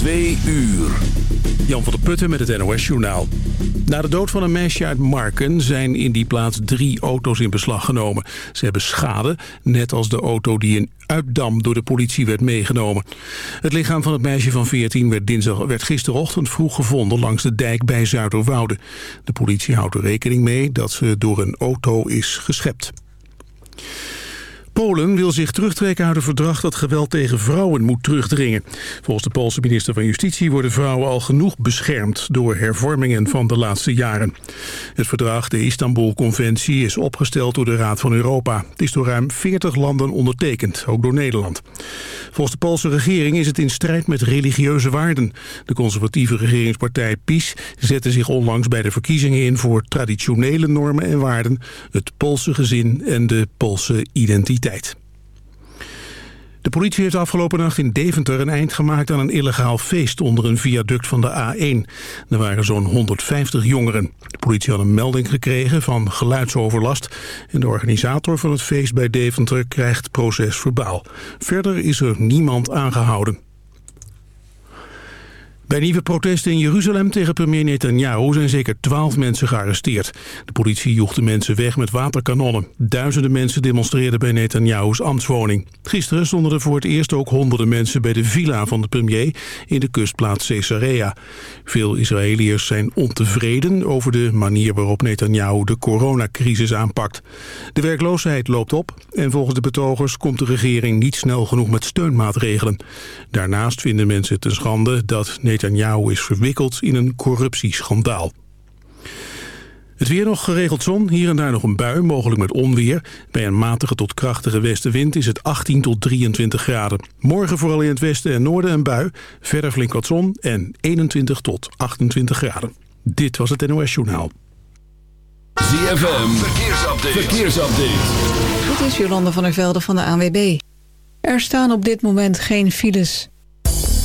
Twee uur. Jan van der Putten met het NOS Journaal. Na de dood van een meisje uit Marken zijn in die plaats drie auto's in beslag genomen. Ze hebben schade, net als de auto die in Uitdam door de politie werd meegenomen. Het lichaam van het meisje van 14 werd, dinsdag, werd gisterochtend vroeg gevonden langs de dijk bij Zuiderwoude. De politie houdt er rekening mee dat ze door een auto is geschept. Polen wil zich terugtrekken uit een verdrag dat geweld tegen vrouwen moet terugdringen. Volgens de Poolse minister van Justitie worden vrouwen al genoeg beschermd door hervormingen van de laatste jaren. Het verdrag, de Istanbul-conventie, is opgesteld door de Raad van Europa. Het is door ruim 40 landen ondertekend, ook door Nederland. Volgens de Poolse regering is het in strijd met religieuze waarden. De conservatieve regeringspartij PiS zette zich onlangs bij de verkiezingen in voor traditionele normen en waarden, het Poolse gezin en de Poolse identiteit. De politie heeft afgelopen nacht in Deventer een eind gemaakt aan een illegaal feest onder een viaduct van de A1. Er waren zo'n 150 jongeren. De politie had een melding gekregen van geluidsoverlast en de organisator van het feest bij Deventer krijgt procesverbaal. Verder is er niemand aangehouden. Bij nieuwe protesten in Jeruzalem tegen premier Netanyahu zijn zeker twaalf mensen gearresteerd. De politie joeg de mensen weg met waterkanonnen. Duizenden mensen demonstreerden bij Netanyahu's ambtswoning. Gisteren stonden er voor het eerst ook honderden mensen bij de villa van de premier in de kustplaats Caesarea. Veel Israëliërs zijn ontevreden over de manier waarop Netanyahu de coronacrisis aanpakt. De werkloosheid loopt op en volgens de betogers komt de regering niet snel genoeg met steunmaatregelen. Daarnaast vinden mensen het een schande dat Netanyahu Netanyahu is verwikkeld in een corruptieschandaal. Het weer nog geregeld zon, hier en daar nog een bui, mogelijk met onweer. Bij een matige tot krachtige westenwind is het 18 tot 23 graden. Morgen vooral in het westen en noorden een bui, verder flink wat zon en 21 tot 28 graden. Dit was het NOS Journaal. ZFM, verkeersupdate. verkeersupdate. Dit is Jolande van der Velde van de ANWB. Er staan op dit moment geen files.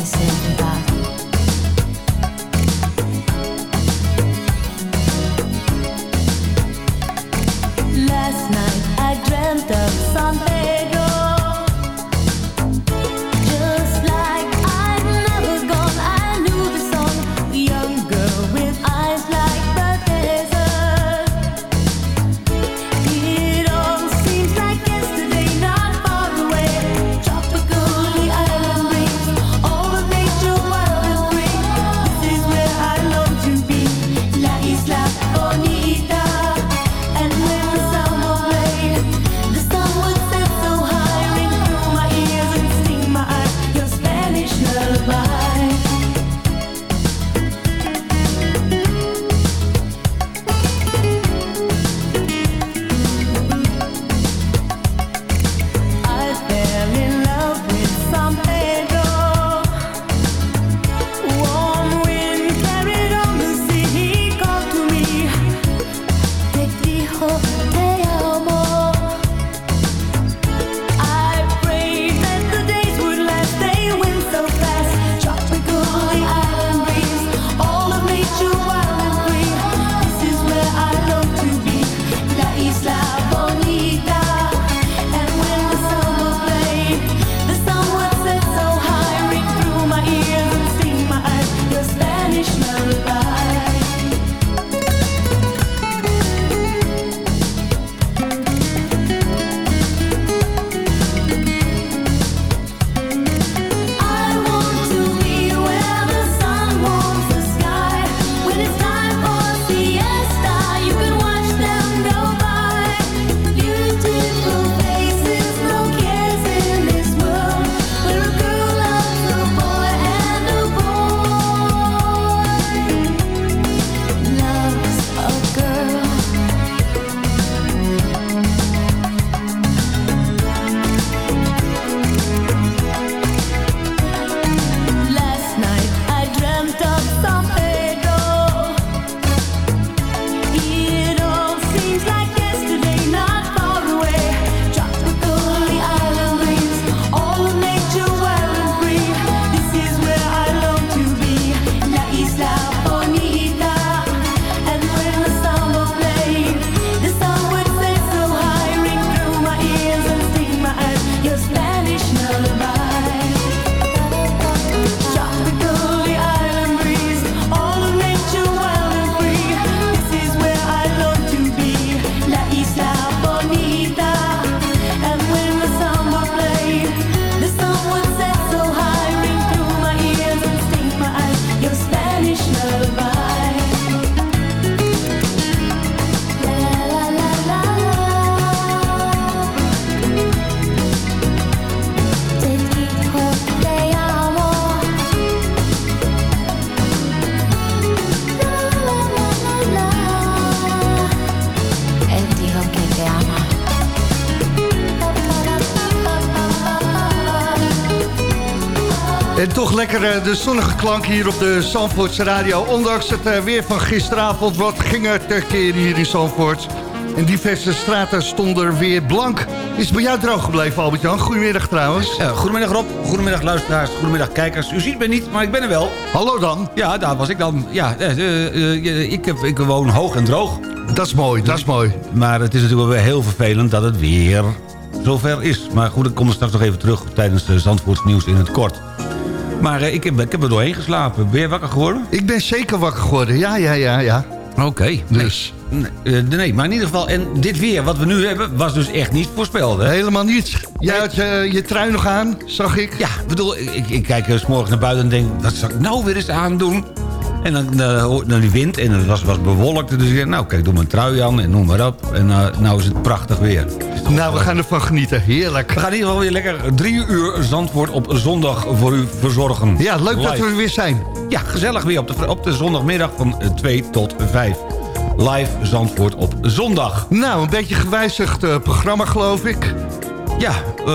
amanecer. Lekker eh, de zonnige klank hier op de Zandvoortse radio. Ondanks het eh, weer van gisteravond, wat ging er tekeer hier in Zandvoort. En diverse straten stonden weer blank. Is het bij jou droog gebleven, Albert-Jan? Goedemiddag trouwens. Uh, goedemiddag Rob, goedemiddag luisteraars, goedemiddag kijkers. U ziet me niet, maar ik ben er wel. Hallo dan. Ja, daar was ik dan. Ja, uh, ik, heb, ik woon hoog en droog. Dat is mooi, dat is mooi. Maar het is natuurlijk wel heel vervelend dat het weer zover is. Maar goed, ik kom er straks nog even terug tijdens de Zandvoorts nieuws in het kort. Maar ik, heb, ik heb er doorheen geslapen. Ben je wakker geworden? Ik ben zeker wakker geworden, ja, ja, ja, ja. Oké. Dus... Nee, nee, maar in ieder geval... En dit weer wat we nu hebben, was dus echt niet voorspeld, hè? Helemaal niet. Jij had je, je trui nog aan, zag ik. Ja, bedoel, ik, ik kijk s morgens naar buiten en denk... wat zal ik nou weer eens aandoen? En dan uh, naar die wind en het was, was bewolkt. Dus ik dacht, nou kijk, doe mijn trui aan en noem maar op. En uh, nou is het prachtig weer. Nou, we gaan ervan genieten. Heerlijk. We gaan in ieder geval weer lekker drie uur Zandvoort op zondag voor u verzorgen. Ja, leuk dat we er weer zijn. Ja, gezellig weer op de, op de zondagmiddag van 2 tot 5 live Zandvoort op zondag. Nou, een beetje gewijzigd uh, programma geloof ik. Ja, uh,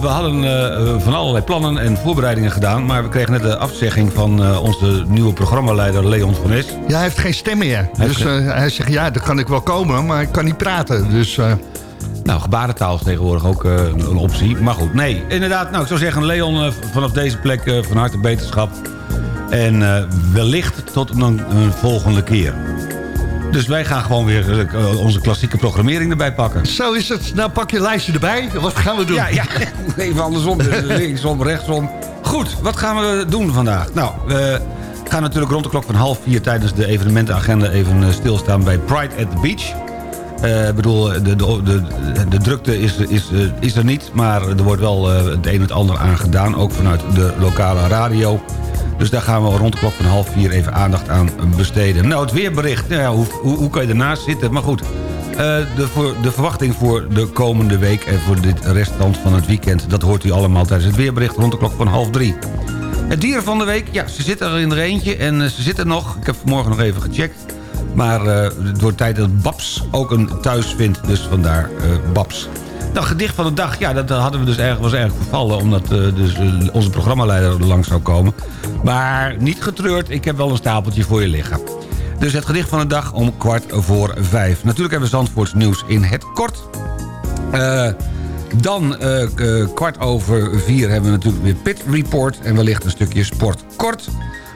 we hadden uh, van allerlei plannen en voorbereidingen gedaan... maar we kregen net de afzegging van onze nieuwe programmaleider Leon van Es. Ja, hij heeft geen stem meer. Hij dus hij zegt, ja, daar kan ik wel komen, maar ik kan niet praten. Dus... Nou, gebarentaal is tegenwoordig ook een optie. Maar goed, nee, inderdaad. Nou, ik zou zeggen, Leon, vanaf deze plek van harte beterschap. En wellicht tot een, een volgende keer. Dus wij gaan gewoon weer uh, onze klassieke programmering erbij pakken. Zo is het. Nou, pak je lijstje erbij. Wat gaan we doen? Ja, ja. even andersom. Dus linksom, rechtsom. Goed, wat gaan we doen vandaag? Nou, we gaan natuurlijk rond de klok van half vier... tijdens de evenementenagenda even eh, stilstaan bij Pride at the Beach. Ik uh, bedoel, de, de, de, de, drukte is, is, is er niet, maar er wordt wel het een en het ander aan gedaan. Ook vanuit de lokale radio. Dus daar gaan we rond de klok van half vier even aandacht aan besteden. Nou, het weerbericht. Nou ja, hoe, hoe, hoe, kan je ernaast zitten? Maar goed, uh, de, voor, de verwachting voor de komende week... en voor dit restant van het weekend... dat hoort u allemaal tijdens het weerbericht rond de klok van half drie. Het dier van de week, ja, ze zitten er in er eentje en uh, ze zitten nog. Ik heb vanmorgen nog even gecheckt. Maar door tijd dat Babs ook een thuis vindt, dus vandaar Babs. Nou, gedicht van de dag, ja, dat hadden we dus erg, was erg vervallen... omdat uh, dus, uh, onze programmaleider er langs zou komen. Maar niet getreurd, ik heb wel een stapeltje voor je liggen. Dus het gedicht van de dag om kwart voor vijf. Natuurlijk hebben we Zandvoorts nieuws in het kort. Uh, dan kwart over vier hebben we natuurlijk weer Pit Report... en wellicht een stukje sport kort...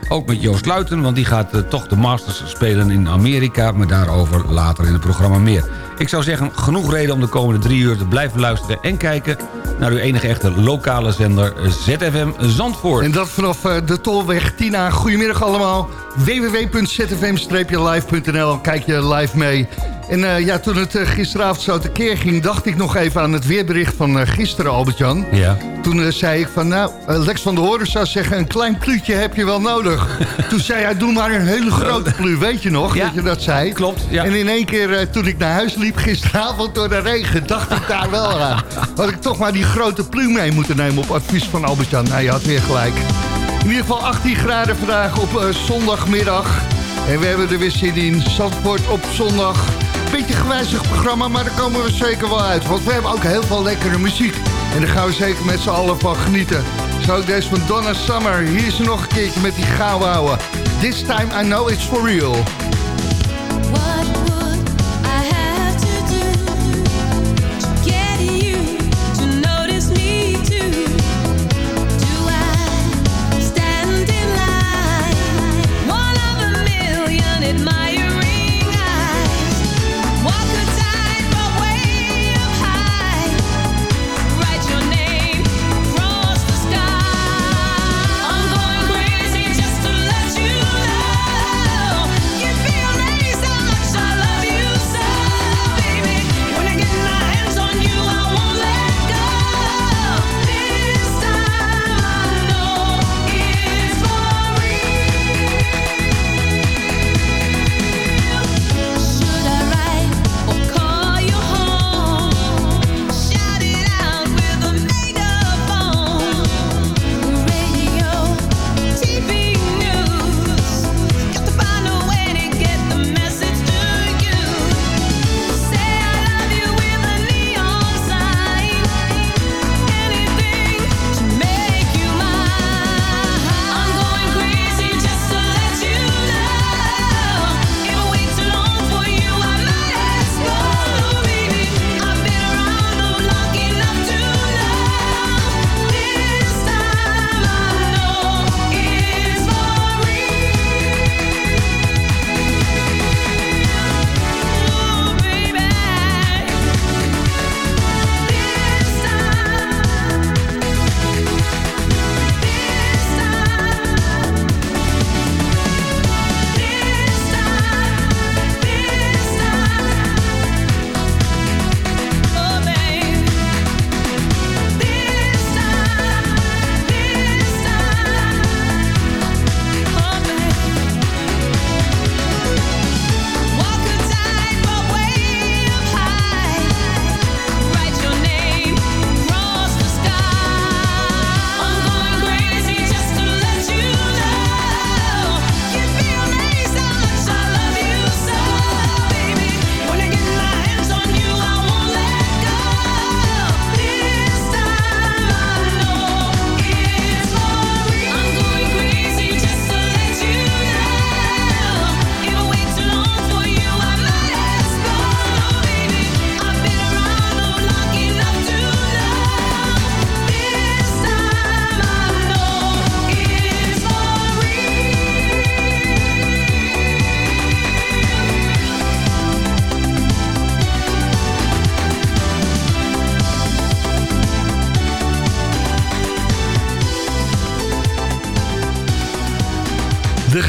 Ook met Joost Luiten, want die gaat toch de Masters spelen in Amerika. Maar daarover later in het programma meer. Ik zou zeggen, genoeg reden om de komende drie uur te blijven luisteren... en kijken naar uw enige echte lokale zender ZFM Zandvoort. En dat vanaf uh, de Tolweg Tina. Goedemiddag allemaal. www.zfm-live.nl Kijk je live mee. En uh, ja, toen het uh, gisteravond zo tekeer ging... dacht ik nog even aan het weerbericht van uh, gisteren, Albert-Jan. Ja. Toen zei ik van, nou, Lex van der Hoorn zou zeggen... een klein pluutje heb je wel nodig. toen zei hij, doe maar een hele grote plu. Weet je nog ja. dat je dat zei? Klopt, ja. En in één keer, toen ik naar huis liep gisteravond door de regen... dacht ik daar wel aan. Had ik toch maar die grote plu mee moeten nemen... op advies van Albert-Jan. Nou, je had weer gelijk. In ieder geval 18 graden vandaag op zondagmiddag. En we hebben er weer zin in. Zandvoort op zondag gewijzigd programma, maar daar komen we zeker wel uit. Want we hebben ook heel veel lekkere muziek. En daar gaan we zeker met z'n allen van genieten. Zo deze van Donna Summer. Hier is ze nog een keertje met die gouden This time I know it's for real.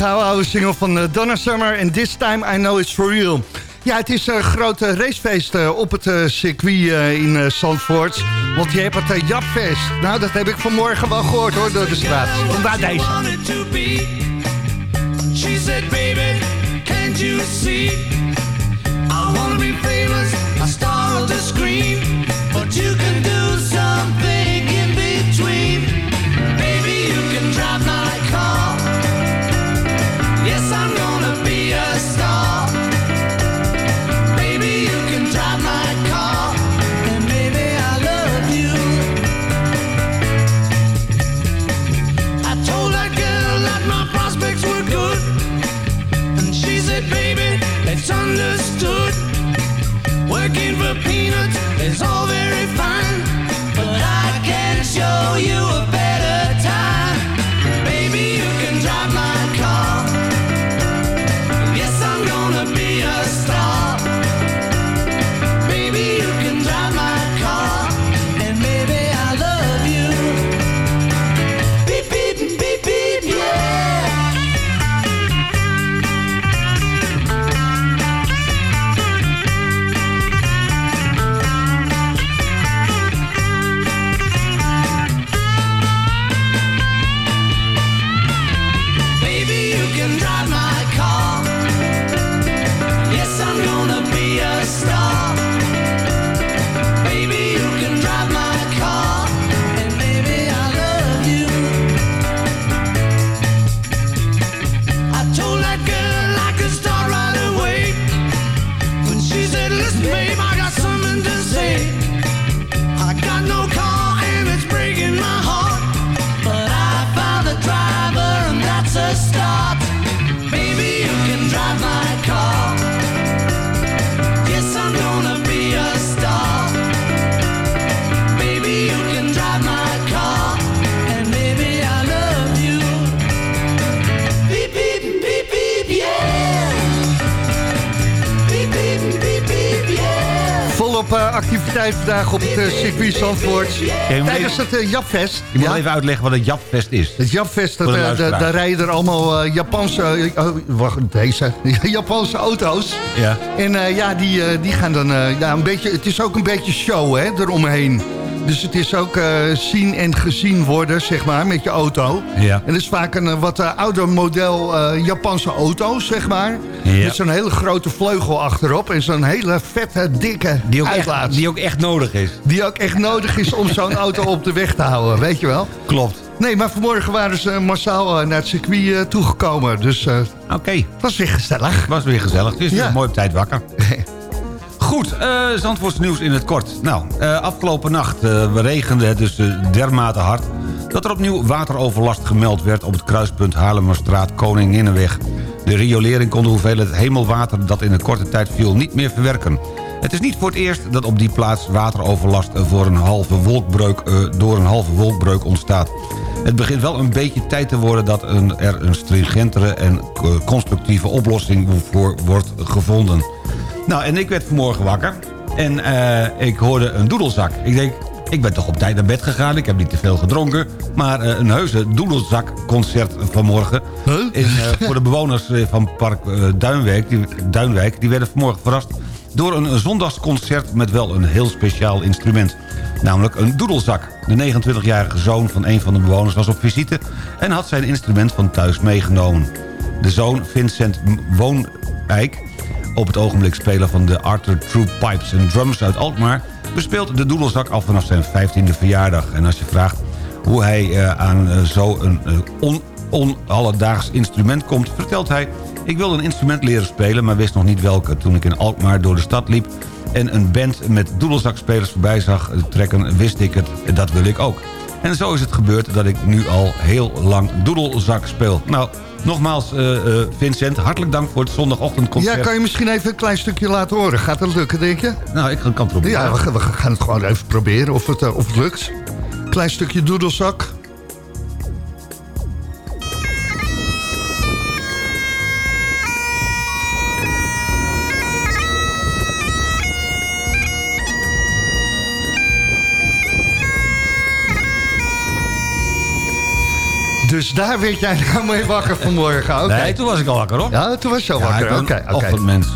Gouden oude single van uh, Donna Summer. En This Time I Know It's For Real. Ja, het is een grote racefeest uh, op het circuit in Zandvoort. Want je hebt het Japfest. Nou, dat heb ik vanmorgen wel gehoord hoor, door de straat. Vandaar deze. She said, baby, can't you see? I wanna be famous, a star of the screen. Vandaag op het uh, circuit Zandvoort. Tijdens het uh, Japfest. Je moet Ja? even uitleggen wat een Japfest is. Het Japfest, dat, eh, daar rijden er allemaal eh, Japanse, eh, oh, wacht, deze, Japanse auto's. Ja. En eh, ja, die, eh, die gaan dan, eh, ja, een beetje, het is ook een beetje show, hè, eromheen. Dus het is ook eh, zien en gezien worden, zeg maar, met je auto. Ja. En het is vaak een eh, wat eh, ouder model eh, Japanse auto, zeg maar. Ja. Met zo'n hele grote vleugel achterop en zo'n hele vette, dikke Die ook, uitlaat. echt, die ook echt nodig is. die ook echt nodig is om zo'n auto op de weg te houden, weet je wel. Klopt. Nee, maar vanmorgen waren ze massaal eh, naar het circuit eh, toegekomen. Dus eh, Oké, het was weer gezellig. was weer gezellig. Het is Ja. mooi op tijd wakker. Goed, Zandvoorts nieuws in het kort. Nou, afgelopen nacht regende het dus dermate hard... dat er opnieuw wateroverlast gemeld werd op het kruispunt Haarlemmerstraat Koninginnenweg. De riolering kon de hoeveelheid hemelwater dat in een korte tijd viel niet meer verwerken. Het is niet voor het eerst dat op die plaats wateroverlast voor een halve wolkbreuk, eh, door een halve wolkbreuk ontstaat. Het begint wel een beetje tijd te worden dat een, er een stringentere en eh, constructieve oplossing voor wordt gevonden. Nou, en ik werd vanmorgen wakker en eh, ik hoorde een doedelzak. Ik denk, ik ben toch op tijd naar bed gegaan, ik heb niet te veel gedronken... maar eh, een heuse doedelzakconcert vanmorgen... Huh? In, eh, voor de bewoners eh, van Park Duinwijk, die, Duinwijk... die werden vanmorgen verrast door een zondagsconcert... met wel een heel speciaal instrument. Namelijk een doedelzak. De 29-jarige zoon van een van de bewoners was op visite... en had zijn instrument van thuis meegenomen. De zoon Vincent Woonijk op het ogenblik speler van de Arthur True Pipes and Drums uit Alkmaar... bespeelt de doedelzak al vanaf zijn 15e verjaardag. En als je vraagt hoe hij eh, aan eh, zo'n uh, on, on-alledaags instrument komt... vertelt hij... ik wilde een instrument leren spelen, maar wist nog niet welke. Toen ik in Alkmaar door de stad liep en een band met doedelzakspelers voorbij zag trekken... wist ik het, dat wil ik ook. En zo is het gebeurd dat ik nu al heel lang doedelzak speel. Nou, nogmaals, eh, eh, Vincent, hartelijk dank voor het zondagochtendconcert. Ja, kan je misschien even een klein stukje laten horen? Gaat dat lukken, denk je? Nou, ik kan het proberen. Ja, we, gaan- we gaan het gewoon even proberen of het, eh, of het lukt. Klein stukje doedelzak. Dus daar werd jij nou mee wakker vanmorgen. Oké. Nee, toen was ik al wakker hoor. Ja, toen was je al Ja, wakker. Oké, oké. ochtendmens.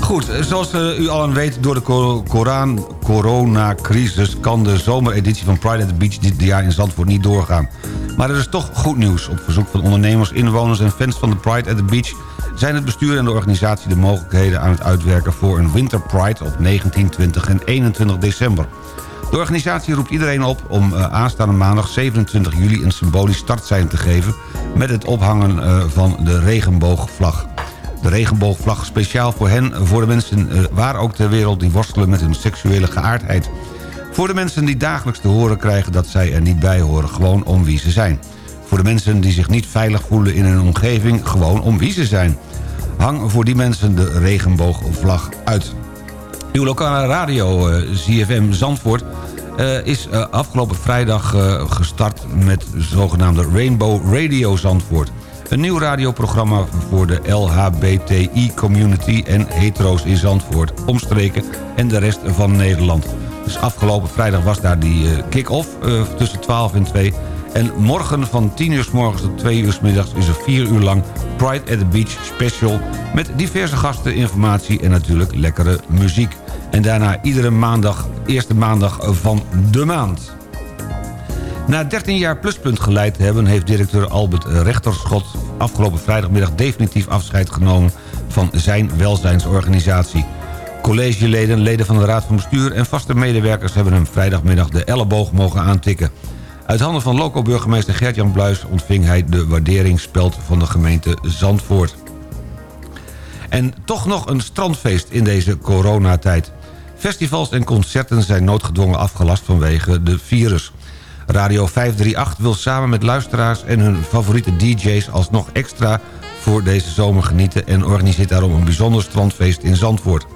Goed, eh, zoals eh, u allen weet, door de Koran- coronacrisis... kan de zomereditie van Pride at the Beach dit jaar in Zandvoort niet doorgaan. Maar er is toch goed nieuws. Op verzoek van ondernemers, inwoners en fans van de Pride at the Beach... zijn het bestuur en de organisatie de mogelijkheden aan het uitwerken... voor een Winter Pride op 19, 20 en 21 december. De organisatie roept iedereen op om eh, aanstaande maandag 27 juli... een symbolisch startsein te geven met het ophangen eh, van de regenboogvlag. De regenboogvlag speciaal voor hen, voor de mensen eh, waar ook ter wereld... die worstelen met hun seksuele geaardheid. Voor de mensen die dagelijks te horen krijgen dat zij er niet bij horen... gewoon om wie ze zijn. Voor de mensen die zich niet veilig voelen in hun omgeving... gewoon om wie ze zijn. Hang voor die mensen de regenboogvlag uit. Uw lokale radio, eh, ZFM Zandvoort... eh, is eh, afgelopen vrijdag eh, gestart met de zogenaamde Rainbow Radio Zandvoort. Een nieuw radioprogramma voor de LHBTI-community en hetero's in Zandvoort, omstreken en de rest van Nederland. Dus afgelopen vrijdag was daar die eh, kick-off eh, tussen 12 en 2... En morgen van 10 uur s morgens tot 2 uur s middags is er 4 uur lang Pride at the Beach special... met diverse gasten, informatie en natuurlijk lekkere muziek. En daarna iedere maandag, eerste maandag van de maand. Na 13 jaar pluspunt geleid hebben... heeft directeur Albert Rechterschot afgelopen vrijdagmiddag definitief afscheid genomen... van zijn welzijnsorganisatie. Collegeleden, leden van de Raad van Bestuur en vaste medewerkers... hebben hem vrijdagmiddag de elleboog mogen aantikken. Uit handen van loco-burgemeester Gert-Jan Bluis... ontving hij de waarderingsspeld van de gemeente Zandvoort. En toch nog een strandfeest in deze coronatijd. Festivals en concerten zijn noodgedwongen afgelast vanwege de virus. Radio 538 wil samen met luisteraars en hun favoriete DJ's... alsnog extra voor deze zomer genieten... en organiseert daarom een bijzonder strandfeest in Zandvoort.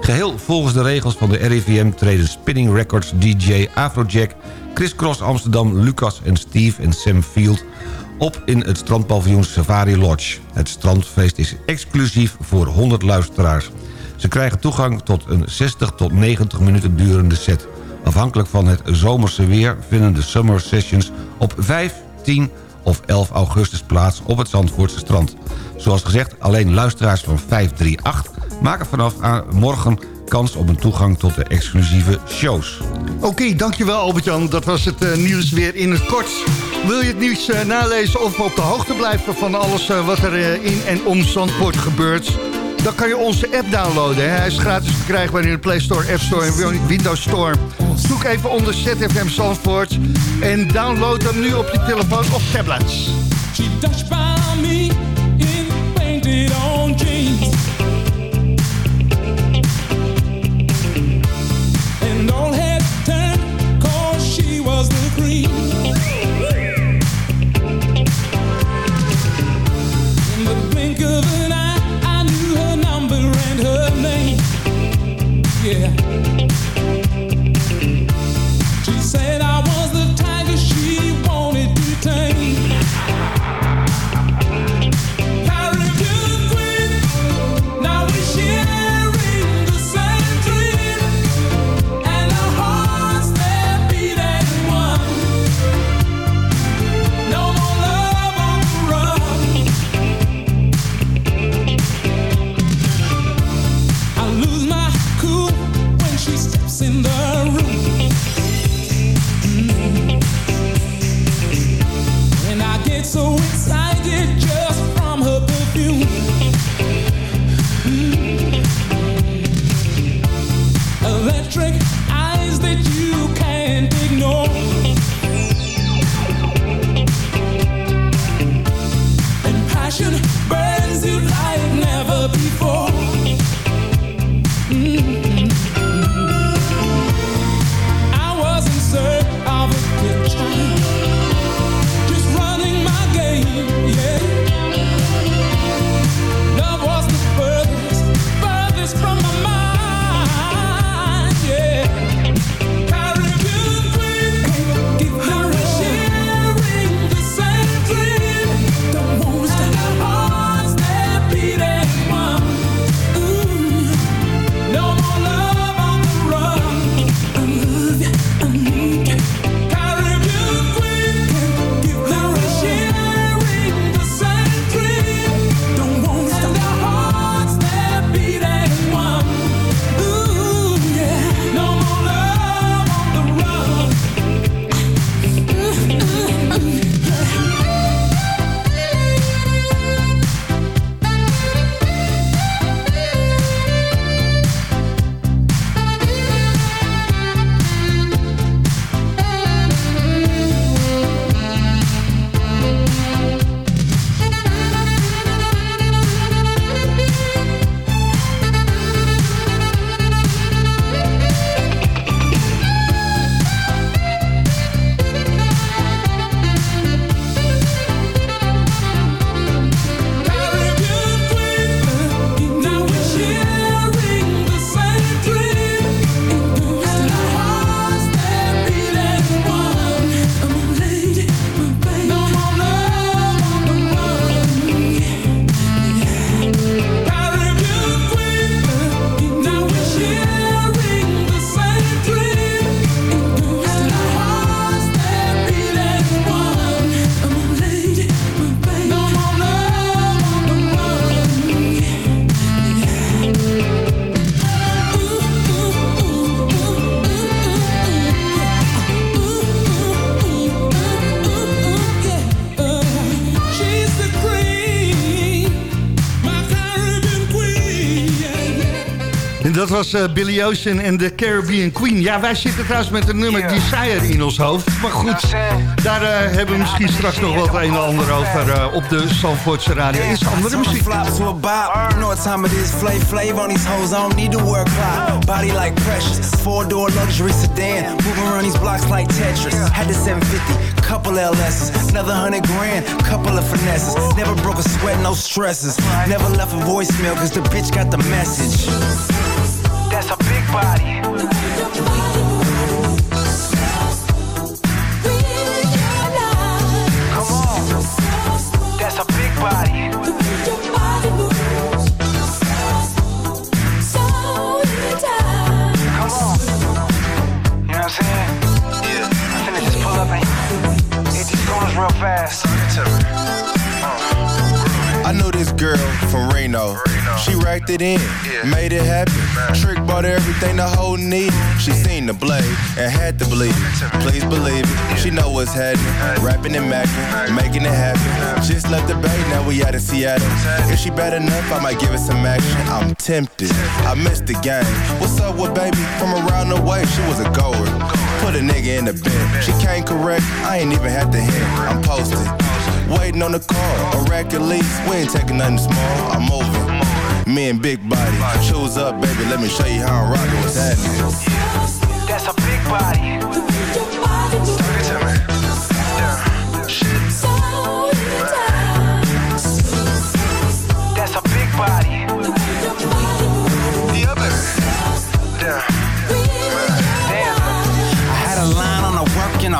Geheel volgens de regels van de RIVM treden Spinning Records DJ Afrojack... Chris Cross Amsterdam, Lucas en Steve en Sam Field op in het strandpaviljoen Safari Lodge. Het strandfeest is exclusief voor 100 luisteraars. Ze krijgen toegang tot een 60 tot 90 minuten durende set. Afhankelijk van het zomerse weer vinden de Summer Sessions op 5, 10 of 11 augustus plaats op het Zandvoortse strand. Zoals gezegd, alleen luisteraars van 538 maken vanaf aan morgen kans op een toegang tot de exclusieve shows. Oké, dankjewel Albert-Jan. Dat was het eh, nieuws weer in het kort. Wil je het nieuws eh, nalezen of op de hoogte blijven van alles eh, wat er eh, in en om Zandvoort gebeurt? Dan kan je onze app downloaden. Hij is gratis verkrijgbaar in de Play Store, App Store en Windows Store. Zoek even onder ZFM Zandvoort en download hem nu op je telefoon of tablets. Touched by of an eye, I knew her number and her name. Yeah. Was eh, Billy Ocean en de Caribbean Queen. Ja, wij zitten trouwens met een nummer Desire in ons hoofd. Maar goed, daar eh, hebben we misschien straks nog het een en ander over eh, op de Zandvoortse radio. Is andere muziek. Flop to a bop. You know what time it is. Flay flav on these hoes. I don't need to work clock. Body like precious. Four door luxury sedan. Moving around these blocks like Tetris. Had the 750. Couple LS's. Another hundred grand. Couple of finesses. Never broke a sweat. No stresses. Never left a voicemail cause the bitch got the message. That's a big body. Reno. She racked it in, made it happen. Trick bought her everything the whole needed. She seen the blade and had to believe it. Please believe it. She know what's happening. Rapping and macking, making it happen. Just left the bay, now we out in Seattle. If she bad enough, I might give it some action. I'm tempted. I missed the game. What's up with baby? From around the way, she was a goer. Put a nigga in the bed. She came correct. I ain't even had to hit. I'm posted. Waiting on the call, a record lease. We ain't taking nothing small. I'm over. Me and Big Body. Choose up, baby. Let me show you how I'm rocking with that. That's a big body.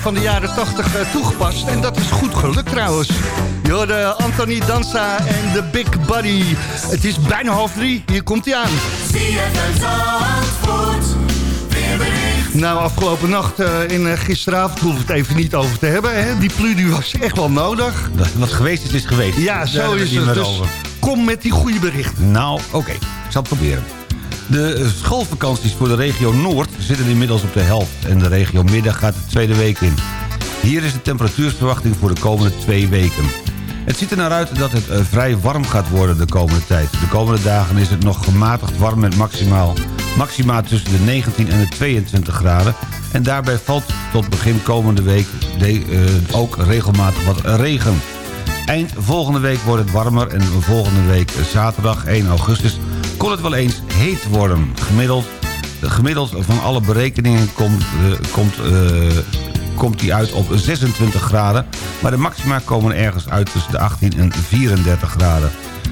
Van de jaren 80 eh, toegepast. En dat is goed gelukt trouwens. Je hoorde Anthony Danza en The Big Buddy. Het is bijna half drie. Hier komt hij aan. Nou, afgelopen nacht eh, en uh, gisteravond hoeven we het even niet over te hebben. Hè? Die plu die was echt wel nodig. Wat geweest is, is geweest. Ja, zo is het. Dus over. kom met die goede berichten. Nou, oké. Ik zal het proberen. De schoolvakanties voor de regio Noord zitten inmiddels op de helft... en de regio Midden gaat de tweede week in. Hier is de temperatuursverwachting voor de komende twee weken. Het ziet er naar uit dat het eh, vrij warm gaat worden de komende tijd. De komende dagen is het nog gematigd warm met maximaal Maxima tussen de 19 en de 22 graden. En daarbij valt tot begin komende week eh, ook regelmatig wat regen. Eind volgende week wordt het warmer en volgende week zaterdag 1 augustus kon het wel eens heet worden. Gemiddeld, gemiddeld van alle berekeningen komt, eh, komt, eh, komt die uit op 26 graden. Maar de maxima komen ergens uit tussen de 18 en 34 graden.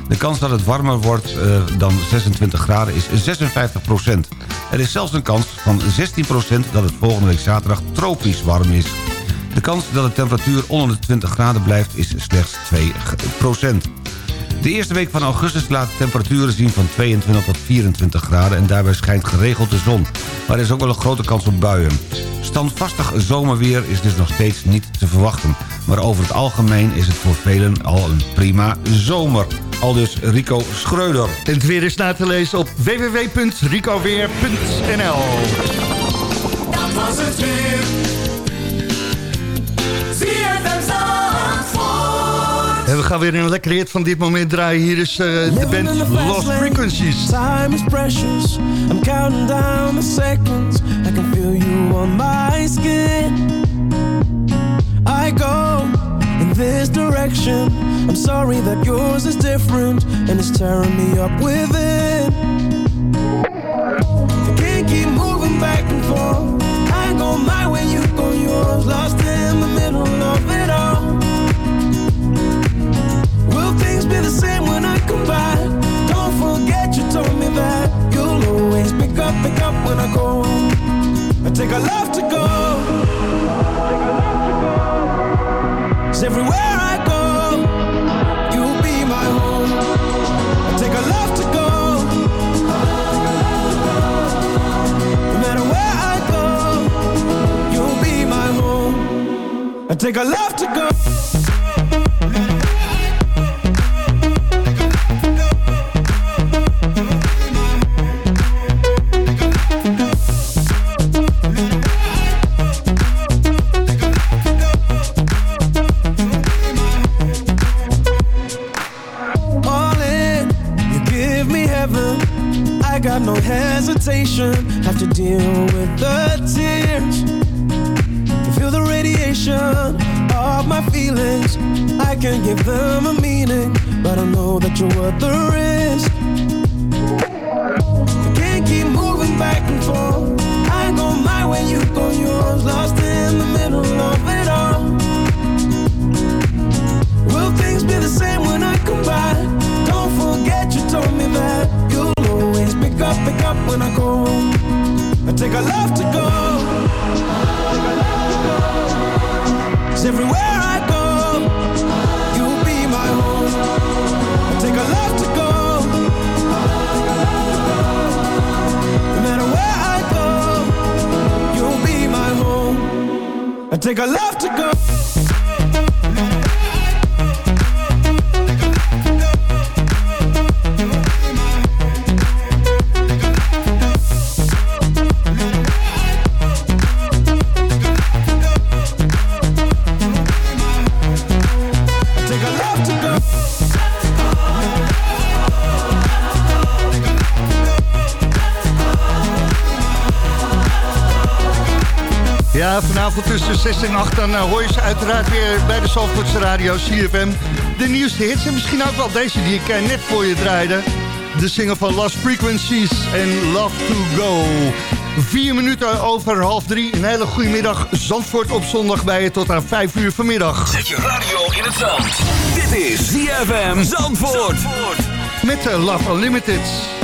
De kans dat het warmer wordt eh, dan 26 graden is 56% Er is zelfs een kans van 16% dat het volgende week zaterdag tropisch warm is. De kans dat de temperatuur onder de 20 graden blijft is slechts 2 De eerste week van augustus laat temperaturen zien van 22 tot 24 graden... en daarbij schijnt geregeld de zon. Maar er is ook wel een grote kans op buien. Standvastig zomerweer is dus nog steeds niet te verwachten. Maar over het algemeen is het voor velen al een prima zomer. Al dus Rico Schreuder. En het weer is na te lezen op www.ricoweer.nl Dat was het weer. Zandvoort. En we gaan weer een lekker hit van dit moment draaien. Hier is eh, de band Lost Frequencies. Time is precious. I'm counting down the seconds. I can feel you on my skin. I go in this direction. I'm sorry that yours is different and it's tearing me up within. I can't keep moving back and forth. I go my way, you go yours. Lost in the middle of it all. Take a love to go. Vanavond tussen 6 en 8 dan eh, hoor je ze uiteraard weer bij de Zandvoortse Radio CFM. De nieuwste hits en misschien ook wel deze die ik eh, net voor je draaide. De single van Lost Frequencies en Love to Go. Vier minuten over half drie. Een hele goede middag. Zandvoort op zondag bij je tot aan 5 uur vanmiddag. Zet je radio in het zand. Dit is ZFM Zandvoort. Met eh, Love Unlimited.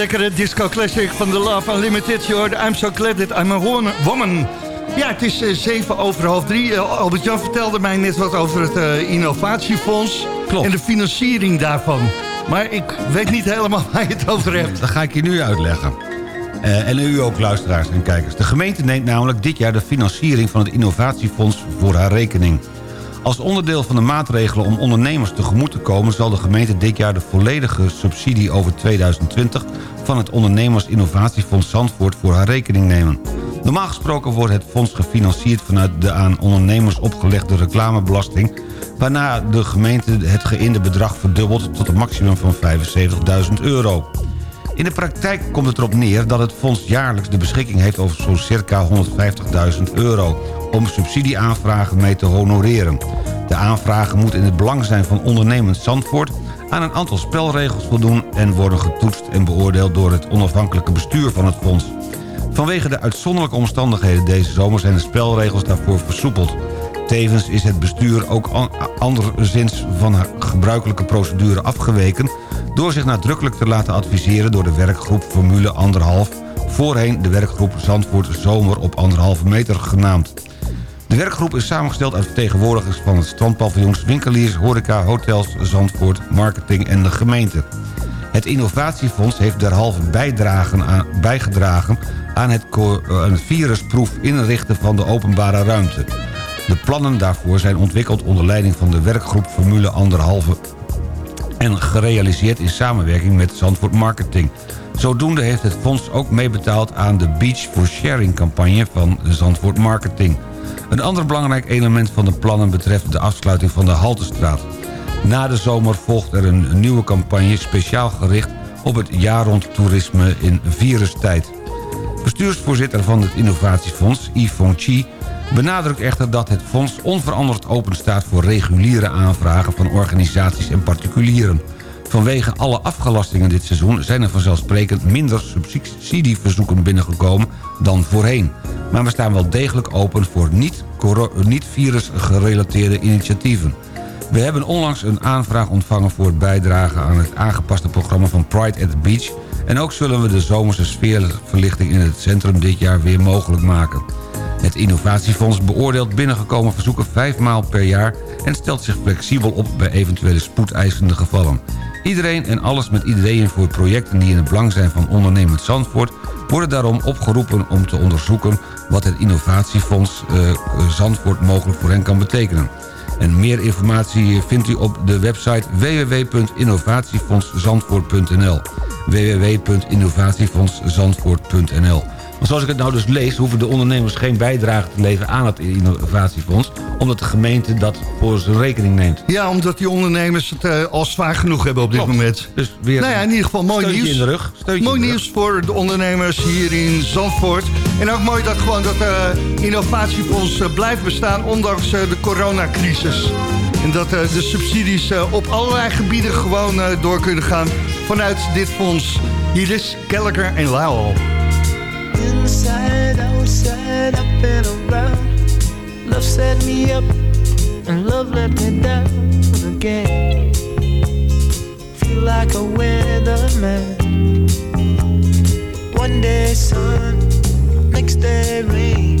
Lekkere disco classic van The Love Unlimited. Je hoorde I'm so glad that I'm a woman. Ja, het is uh, zeven over half drie. Uh, Albert-Jan vertelde mij net wat over het uh, innovatiefonds. Klopt. En de financiering daarvan. Maar ik weet niet helemaal waar je het over hebt. Dat ga ik je nu uitleggen. En u ook, luisteraars en kijkers. De gemeente neemt namelijk dit jaar de financiering van het innovatiefonds voor haar rekening. Als onderdeel van de maatregelen om ondernemers tegemoet te komen... zal de gemeente dit jaar de volledige subsidie over 2020... van het Ondernemers Innovatiefonds Zandvoort voor haar rekening nemen. Normaal gesproken wordt het fonds gefinancierd... vanuit de aan ondernemers opgelegde reclamebelasting... waarna de gemeente het geïnde bedrag verdubbelt... tot een maximum van 75.000 euro. In de praktijk komt het erop neer dat het fonds jaarlijks de beschikking heeft... over zo'n circa 150.000 euro om subsidieaanvragen mee te honoreren. De aanvragen moeten in het belang zijn van ondernemend Zandvoort... aan een aantal spelregels voldoen en worden getoetst en beoordeeld... door het onafhankelijke bestuur van het fonds. Vanwege de uitzonderlijke omstandigheden deze zomer... zijn de spelregels daarvoor versoepeld. Tevens is het bestuur ook anderszins van haar gebruikelijke procedure afgeweken... door zich nadrukkelijk te laten adviseren door de werkgroep Formule 1,5... voorheen de werkgroep Zandvoort Zomer op 1,5 meter genaamd. De werkgroep is samengesteld uit vertegenwoordigers van het strandpaviljoens... winkeliers, horeca, hotels, Zandvoort, marketing en de gemeente. Het innovatiefonds heeft derhalve aan, bijgedragen aan het, aan het virusproef inrichten van de openbare ruimte. De plannen daarvoor zijn ontwikkeld onder leiding van de werkgroep Formule 1,5 en gerealiseerd in samenwerking met Zandvoort Marketing. Zodoende heeft het fonds ook meebetaald aan de Beach for Sharing campagne van Zandvoort Marketing. Een ander belangrijk element van de plannen betreft de afsluiting van de Haltestraat. Na de zomer volgt er een nieuwe campagne speciaal gericht op het jaar rond toerisme in virustijd. Bestuursvoorzitter van het Innovatiefonds, Yvonne Chi, benadrukt echter dat het fonds onveranderd open staat voor reguliere aanvragen van organisaties en particulieren. Vanwege alle afgelastingen dit seizoen zijn er vanzelfsprekend minder subsidieverzoeken binnengekomen dan voorheen. Maar we staan wel degelijk open voor niet-virus-gerelateerde niet initiatieven. We hebben onlangs een aanvraag ontvangen voor het bijdragen aan het aangepaste programma van Pride at the Beach... en ook zullen we de zomerse sfeerverlichting in het centrum dit jaar weer mogelijk maken. Het Innovatiefonds beoordeelt binnengekomen verzoeken vijf maal per jaar... en stelt zich flexibel op bij eventuele spoedeisende gevallen. Iedereen en alles met ideeën voor projecten die in het belang zijn van ondernemend Zandvoort... worden daarom opgeroepen om te onderzoeken wat het Innovatiefonds uh, Zandvoort mogelijk voor hen kan betekenen. En meer informatie vindt u op de website www.innovatiefondszandvoort.nl www.innovatiefondszandvoort.nl maar zoals ik het nou dus lees... hoeven de ondernemers geen bijdrage te leveren aan het innovatiefonds... omdat de gemeente dat voor zijn rekening neemt. Ja, omdat die ondernemers het uh, al zwaar genoeg hebben op dit Klopt. moment. Dus weer nou ja, in ieder geval mooi nieuws. in de rug. Steuntje mooi nieuws voor de ondernemers hier in Zandvoort. En ook mooi dat gewoon dat uh, innovatiefonds uh, blijft bestaan... ondanks de coronacrisis. En dat de subsidies op allerlei gebieden gewoon door kunnen gaan... vanuit dit fonds. Hier is Gallagher en Lowell. Inside, outside, up and around. Love set me up, and love let me down again. Feel like a weatherman. One day sun, next day rain.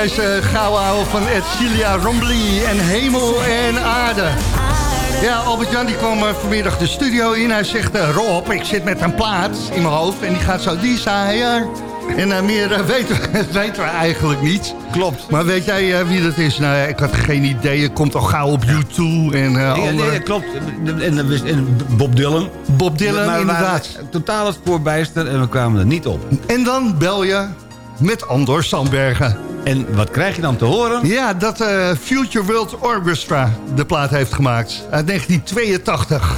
Deze gouden van Edcilia Rombly en Hemel en Aarde. Ja, Albert-Jan die kwam eh, vanmiddag de studio in. Hij zegt, eh, Rob, ik zit met een plaat in mijn hoofd en die gaat zo Desire. En eh, meer weten, we, weten we eigenlijk niet. Klopt. Maar weet jij wie dat is? Nou, ja, ik had geen idee. Het komt al gauw op YouTube en andere- nee, dat klopt. En, Bob Dylan. Bob Dylan, Maar inderdaad. Totaal het voorbijster en we kwamen er niet op. En dan bel je met Andor Sandbergen. En wat krijg je dan te horen? Ja, dat eh, Future World Orchestra de plaat heeft gemaakt. Uit 1982.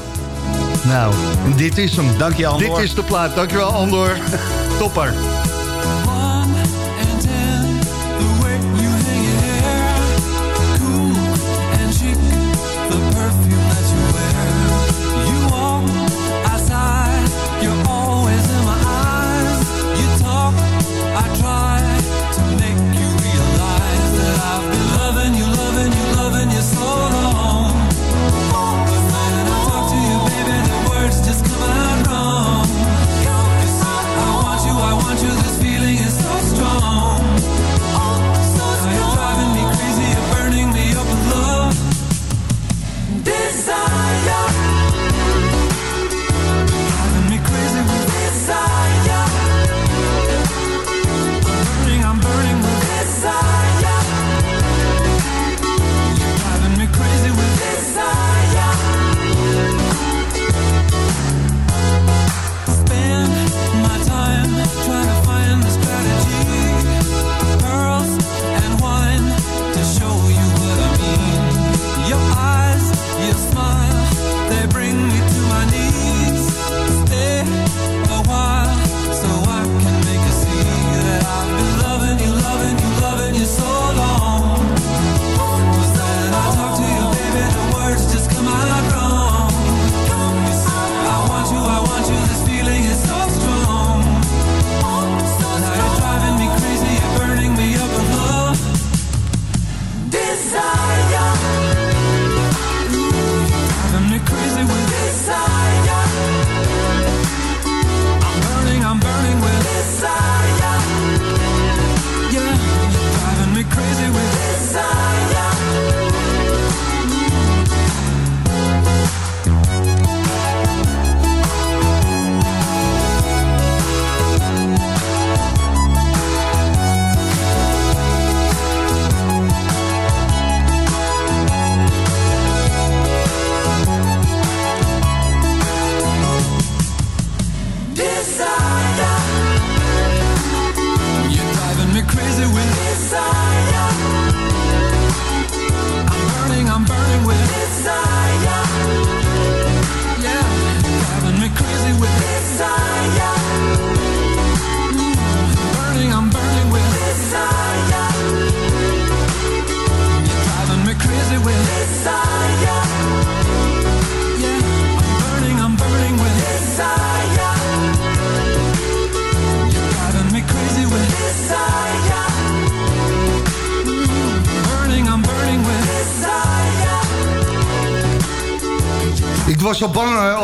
Nou, dit is hem. Dank je, Andor. Dit is de plaat. Dankjewel, Andor. Topper.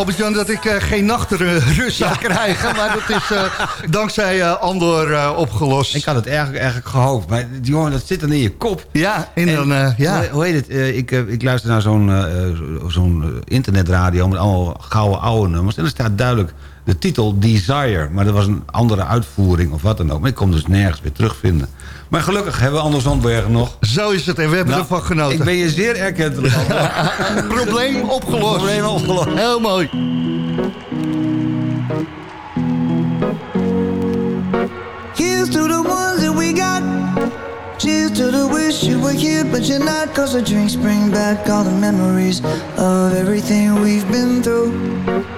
Albert-Jan, dat ik eh, geen nachtrust zou krijgen. Maar dat is eh, dankzij eh, Andor opgelost. Ik had het eigenlijk, eigenlijk gehoopt. Maar die jongen, dat zit dan in je kop. Ja, en dan, ja. Hoe, heet het? Ik, ik luister naar zo'n zo- zo'n internetradio met allemaal gouden oude nummers. En er staat duidelijk de titel Desire. Maar dat was een andere uitvoering of wat dan ook. Maar ik kon dus nergens weer terugvinden. Maar gelukkig hebben we Anders Zandbergen nog. Zo is het en we hebben Nou, ervan genoten. Ik ben je zeer erkentelijk. Probleem opgelost. Probleem opgelost. Heel mooi. Here's to the ones that we got. Cheers to the wish you were here, but you're not. Cause the drinks bring back all the memories of everything we've been through.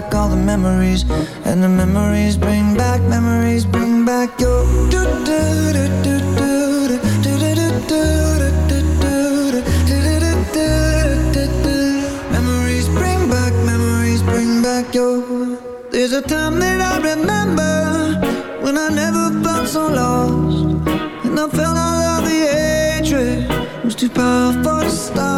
back all the memories. And the memories bring back, memories bring back your. Memories bring back, memories bring back your. There's a time that I remember when I never felt so lost, and I felt all of the hatred was too powerful to stop.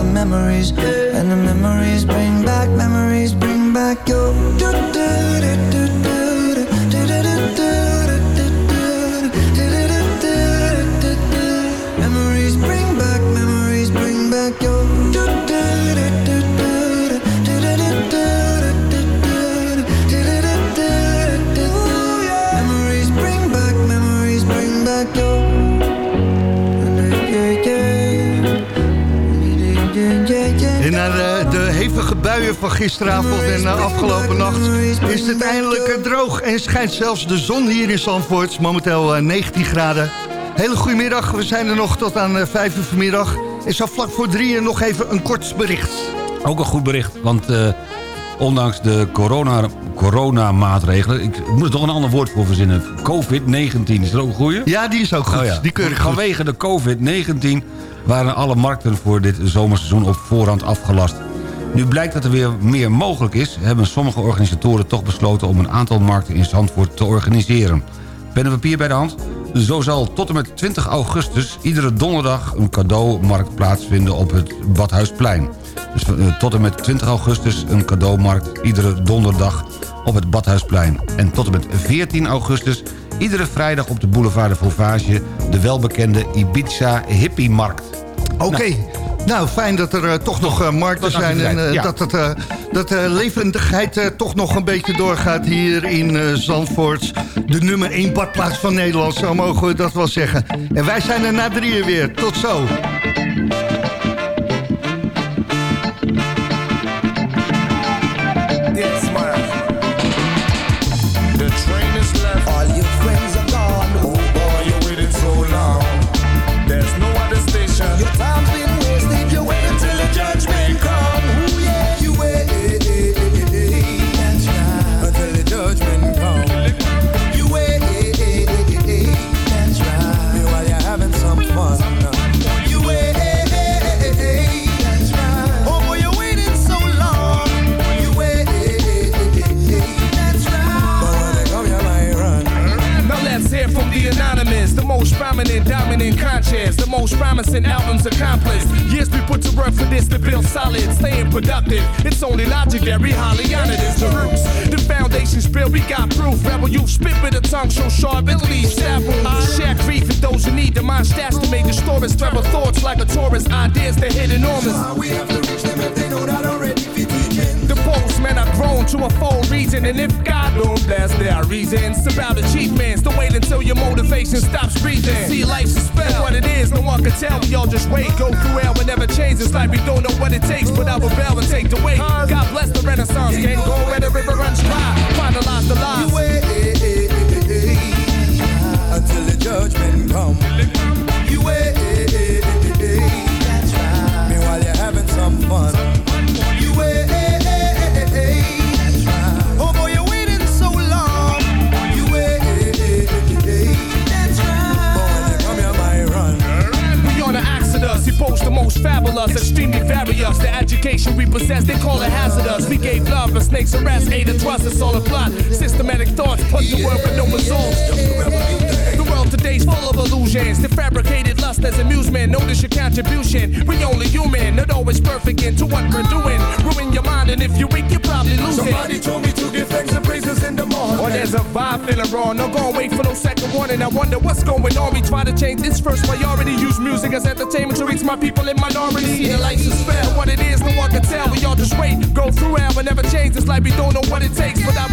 The memories. And the memories van gisteravond en uh, afgelopen nacht... is het eindelijk uh, droog en schijnt zelfs de zon hier in Zandvoort. Momenteel uh, 19 graden. Hele goedemiddag, we zijn er nog tot aan uh, 5 uur vanmiddag. En zo vlak voor drieën nog even een kort bericht. Ook een goed bericht, want uh, ondanks de corona, coronamaatregelen... Ik moet er toch een ander woord voor verzinnen. COVID-19, is dat ook een goeie? Ja, die is ook goed. Oh ja. Die keur ik Vanwege de COVID-19 waren alle markten voor dit zomerseizoen op voorhand afgelast. Nu blijkt dat er weer meer mogelijk is... hebben sommige organisatoren toch besloten om een aantal markten in Zandvoort te organiseren. Pen en papier bij de hand? Zo zal tot en met 20 augustus iedere donderdag een cadeaumarkt plaatsvinden op het Badhuisplein. Dus uh, tot en met 20 augustus een cadeaumarkt iedere donderdag op het Badhuisplein. En tot en met 14 augustus iedere vrijdag op de boulevard de Fauvage... de welbekende Ibiza Hippie-markt. Oké. Okay. Nou. Nou, fijn dat er uh, toch nog uh, markten zijn... en uh, ja. dat, het, dat de levendigheid toch nog een beetje doorgaat hier in Zandvoort. De nummer 1 badplaats van Nederland, zo mogen we dat wel zeggen. En wij zijn er na drieën weer. Tot zo. Promising albums accomplished. Years we put to work for this to build solid, staying productive. It's only logic that we highly honored is the roots. The foundation's built, we got proof. Rebel, you spit with a tongue so sharp it leaves stab wounds. Share grief for those who need the mind stats to make the stories. Travel thoughts like a tourist, ideas that hit enormous. So We have to reach them if they that to a full reason. and if God don't bless, there are reasons about achievements. Don't wait until your motivation stops breathing. See, life's a spell. What it is, no one can tell. We all just wait, go through hell, and never change. It's like we don't know what it takes, but I will rebel and take the weight. God bless the Renaissance, can't go where the river runs dry. my people in minority see. The life is fair. What it is, no one can tell. We all just wait. Go through hell, but never change. It's like we don't know what it takes. But I'm